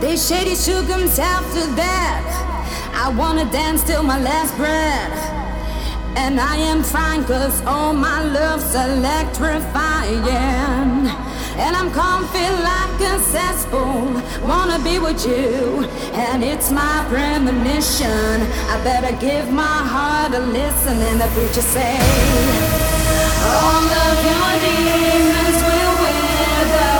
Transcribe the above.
They shady took himself to death. I wanna dance till my last breath. And I am fine cause all my love's electrifying. And I'm comfy like a cesspool. Wanna be with you, and it's my premonition. I better give my heart a listen. And the preacher say, All of your demons will wither